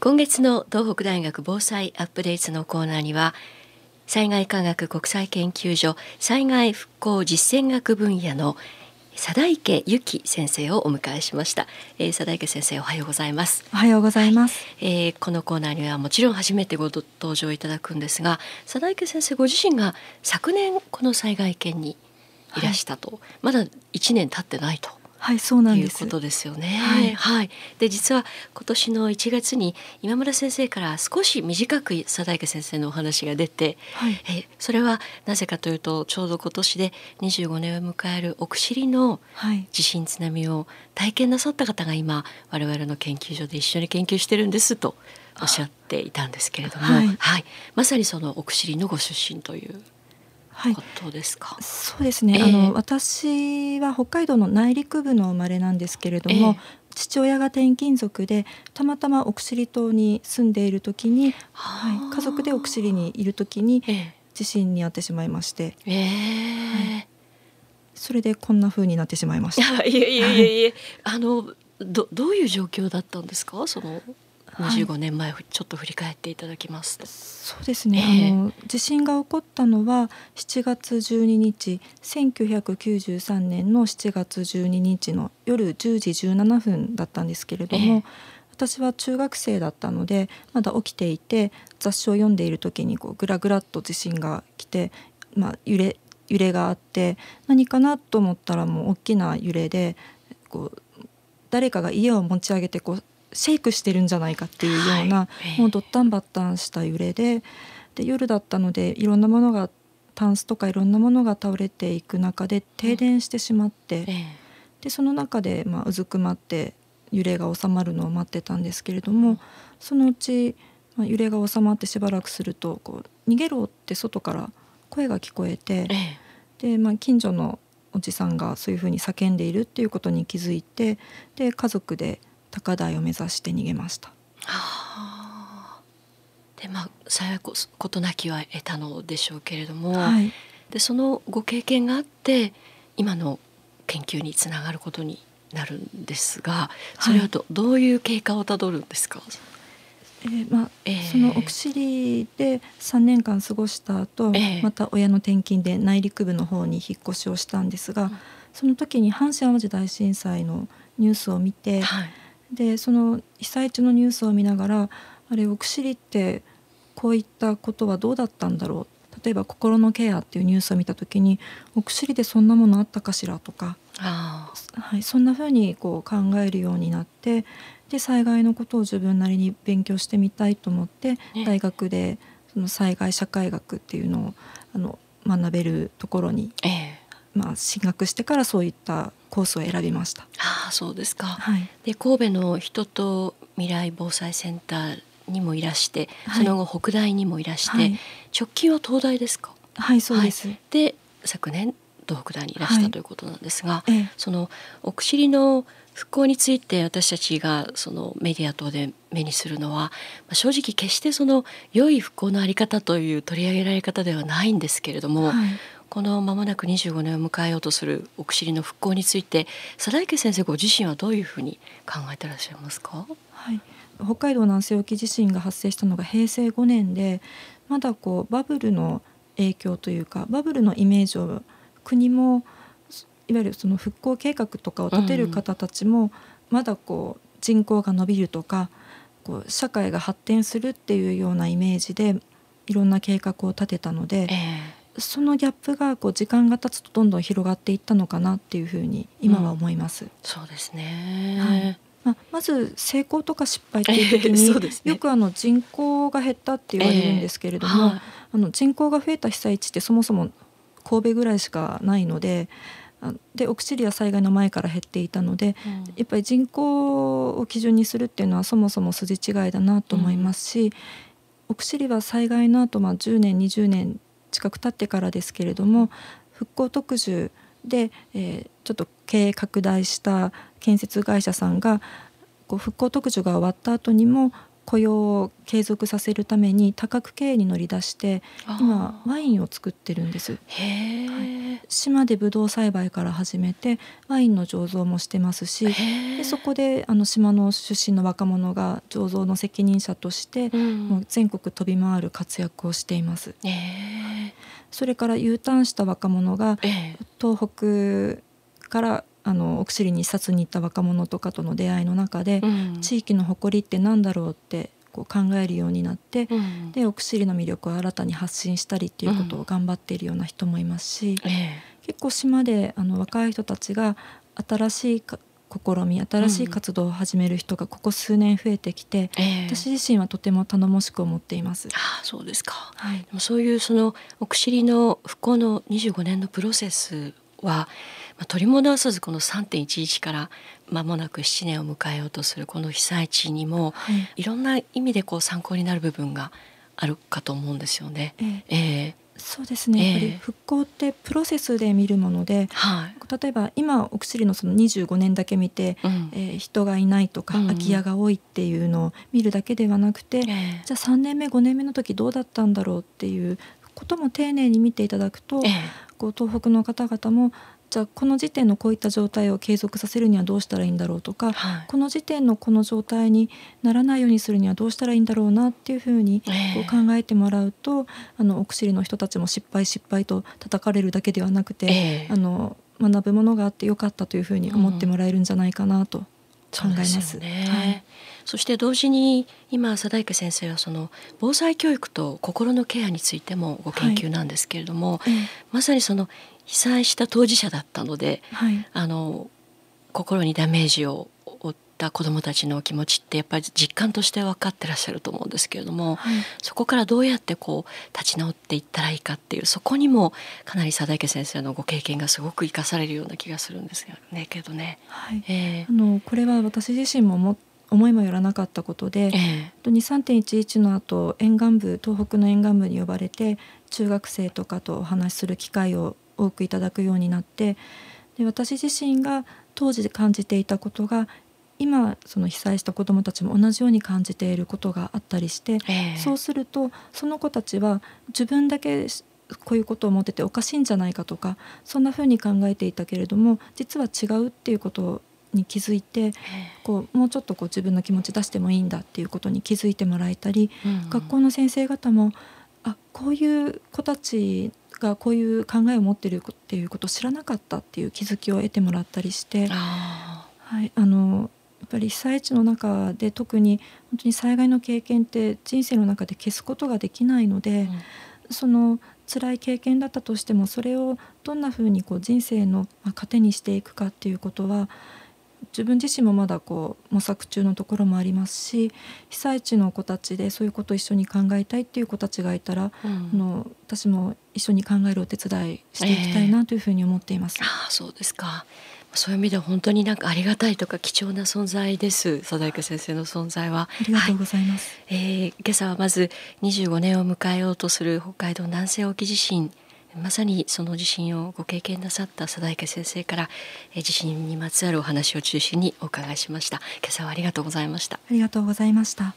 今月の東北大学防災アップデートのコーナーには災害科学国際研究所災害復興実践学分野の佐田池由紀先生をお迎えしました、えー、佐田池先生おはようございます。おはようございます、はい、えー、このコーナーにはもちろん初めてご登場いただくんですが佐田池先生ご自身が昨年この災害研にいらしたと、はい、まだ1年経ってないとはいそうなんです。いうことですよね。はい、はい、で実は今年の1月に今村先生から少し短く佐田池先生のお話が出て、はい、えそれはなぜかというとちょうど今年で25年を迎える奥尻の地震津波を体験なさった方が今我々の研究所で一緒に研究してるんですとおっしゃっていたんですけれども、はい、はい、まさにその奥尻のご出身という。ことですか、はい、そうですね、えー、あの私は北海道の内陸部の生まれなんですけれども、えー、父親が転勤族でたまたま奥尻島に住んでいる時に、はい、家族で奥尻にいる時に地震に遭ってしまいまして、えーはい、それでこんな風になってしまいました。いやいやいやいや、あのどどういう状況だったんですか？その25年前、はい、ちょっと振り返っていただきますと。そうですね、えー、あの地震が起こったのは7月12日1993年の7月12日の夜10時17分だったんですけれども、えー、私は中学生だったのでまだ起きていて雑誌を読んでいる時にこうグラグラっと地震が来て、まあ、揺れ揺れがあって何かなと思ったらもう大きな揺れでこう誰かが家を持ち上げてこうシェイクしてるんじゃないかっていうような、はい、もうドッタンバッタンした揺れでで夜だったのでいろんなものがタンスとかいろんなものが倒れていく中で停電してしまって、うん、でその中で、まあ、うずくまって揺れが収まるのを待ってたんですけれども、うん、そのうち、まあ、揺れが収まってしばらくするとこう逃げろって外から声が聞こえて、でまあ、近所のおじさんがそういうふうに叫んでいるっていうことに気づいてで家族で高台を目指して逃げました。はあ、でまあ幸いことなきは得たのでしょうけれども、はい、でそのご経験があって今の研究につながることになるんですがそれはどはい、どういう経過をたどるんですか？えーまあ、えー、その奥尻で3年間過ごした後、えー、また親の転勤で内陸部の方に引っ越しをしたんですが、うん、その時に阪神・淡路大震災のニュースを見て、はい、でその被災地のニュースを見ながらあれ奥尻ってこういったことはどうだったんだろう？例えば心のケアっていうニュースを見た時に奥尻でそんなものあったかしらとか、はい、そんなふうにこう考えるようになってで災害のことを自分なりに勉強してみたいと思って、ね、大学でその災害社会学っていうのをあの学べるところに、ええ、まあ、進学してからそういったコースを選びました。ああそうですか、はい、で神戸の人と未来防災センターにもいらして、はい、その後北大にもいらして、はい、直近は東大ですか？はいそうです、で昨年東北大にいらしたということなんですが、ええ、その奥尻の復興について私たちがそのメディア等で目にするのは、まあ、正直決してその良い復興の在り方という取り上げられ方ではないんですけれども、はい、この間もなく25年を迎えようとする奥尻の復興について佐田池先生ご自身はどういうふうに考えてらっしゃいますか、はい、北海道南西沖地震が発生したのが平成5年でまだこうバブルの影響というかバブルのイメージを国もいわゆるその復興計画とかを立てる方たちもまだこう人口が伸びるとかこう社会が発展するっていうようなイメージでいろんな計画を立てたので、えーそのギャップがこう時間が経つとどんどん広がっていったのかなっていうふうに今は思います。うん、そうですね、はい。まあ、まず成功とか失敗っていう時に、えーね、よくあの人口が減ったって言われるんですけれども、えーはい、あの人口が増えた被災地ってそもそも神戸ぐらいしかないのでで奥尻は災害の前から減っていたので、うん、やっぱり人口を基準にするっていうのはそもそも筋違いだなと思いますし、うん、奥尻は災害の後、まあ10年20年近く経ってからですけれども復興特需で、えー、ちょっと経営拡大した建設会社さんがこう復興特需が終わった後にも雇用を継続させるために多角経営に乗り出して今ワインを作ってるんです。へはい、島でブドウ栽培から始めてワインの醸造もしてますしでそこであの島の出身の若者が醸造の責任者として、うん、もう全国飛び回る活躍をしています。それから U ターンした若者が東北からあの奥尻に視察に行った若者とかとの出会いの中で、うん、地域の誇りって何だろうってこう考えるようになって、うん、で奥尻の魅力を新たに発信したりっていうことを頑張っているような人もいますし、うん。結構島であの若い人たちが新しい試み新しい活動を始める人がここ数年増えてきて、うん、私自身はとても頼もしく思っています。あそうですか、はい、でもそういうその奥尻の復興の25年のプロセスはまあ、取り戻さずこの3.11から間もなく7年を迎えようとするこの被災地にも、はい、いろんな意味でこう参考になる部分があるかと思うんですよね。ええ。えーそうですね、やっぱり復興ってプロセスで見るもので、はい、例えば今お薬のその25年だけ見て、うん、えー、人がいないとか、うん、空き家が多いっていうのを見るだけではなくて、えー、じゃあ3年目5年目の時どうだったんだろうっていうことも丁寧に見ていただくと、えー、こう東北の方々もじゃあこの時点のこういった状態を継続させるにはどうしたらいいんだろうとか、はい、この時点のこの状態にならないようにするにはどうしたらいいんだろうなっていうふうにこう考えてもらうと、えー、あのお薬の人たちも失敗失敗と叩かれるだけではなくて、えー、あの学ぶものがあってよかったというふうに思ってもらえるんじゃないかなと考えます。うん、ねはい、そして同時に今佐田池先生はその防災教育と心のケアについてもご研究なんですけれども、はい、まさにその被災した当事者だったので、はい、あの心にダメージを負った子どもたちの気持ちってやっぱり実感として分かってらっしゃると思うんですけれども、はい、そこからどうやってこう立ち直っていったらいいかっていうそこにもかなり佐田池先生のご経験がすごく生かされるような気がするんですよねけどね。はい。えー、あのこれは私自身もも思いもよらなかったことで、えー、23.11の後沿岸部東北の沿岸部に呼ばれて中学生とかとお話しする機会を多くいただくようになってで私自身が当時感じていたことが今その被災した子どもたちも同じように感じていることがあったりして、えー、そうするとその子たちは自分だけこういうことを思ってておかしいんじゃないかとかそんなふうに考えていたけれども実は違うっていうことに気づいてこうもうちょっとこう自分の気持ち出してもいいんだっていうことに気づいてもらえたり、うんうん、学校の先生方もあこういう子たちがこういう考えを持ってるっていうことを知らなかったっていう気づきを得てもらったりして、はい、あのやっぱり被災地の中で特に本当に災害の経験って人生の中で消すことができないので、うん、その辛い経験だったとしてもそれをどんなふうにこう人生の糧にしていくかっていうことは自分自身もまだこう模索中のところもありますし被災地の子たちでそういうことを一緒に考えたいっていう子たちがいたら、うん、あの私も一緒に考えるお手伝いしていきたいなというふうに思っています。えー、あそうですかそういう意味では本当になんかありがたいとか貴重な存在です。佐田池先生の存在は。ありがとうございます、はい、えー、今朝はまず25年を迎えようとする北海道南西沖地震。まさにその地震をご経験なさった佐田池先生から地震にまつわるお話を中心にお伺いしました。今朝はありがとうございました。ありがとうございました